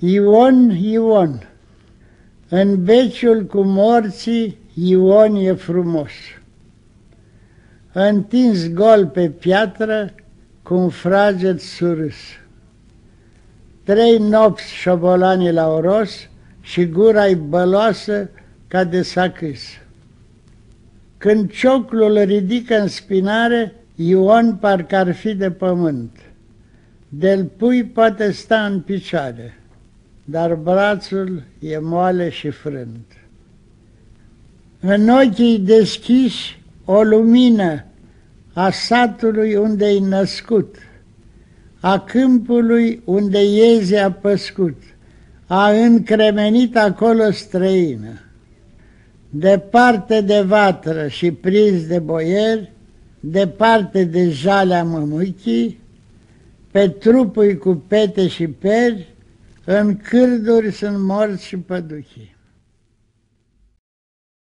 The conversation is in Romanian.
Ion, Ion, în beciul cu morții Ion e frumos. Întins gol pe piatră, cu un fraget surâs. Trei nopți șobolani la oros și gura-i băloasă ca de sacâs. Când cioclul ridică în spinare, Ion parcă ar fi de pământ. Del pui poate sta în picioare, dar brațul e moale și frânt. În ochii deschiși o lumină a satului unde-i născut, a câmpului unde iezi a păscut, a încremenit acolo străină. Departe de vatră și prins de boieri, departe de jalea mămuchii, pe trupul cu pete și peri, în cârduri sunt morți și păduchii.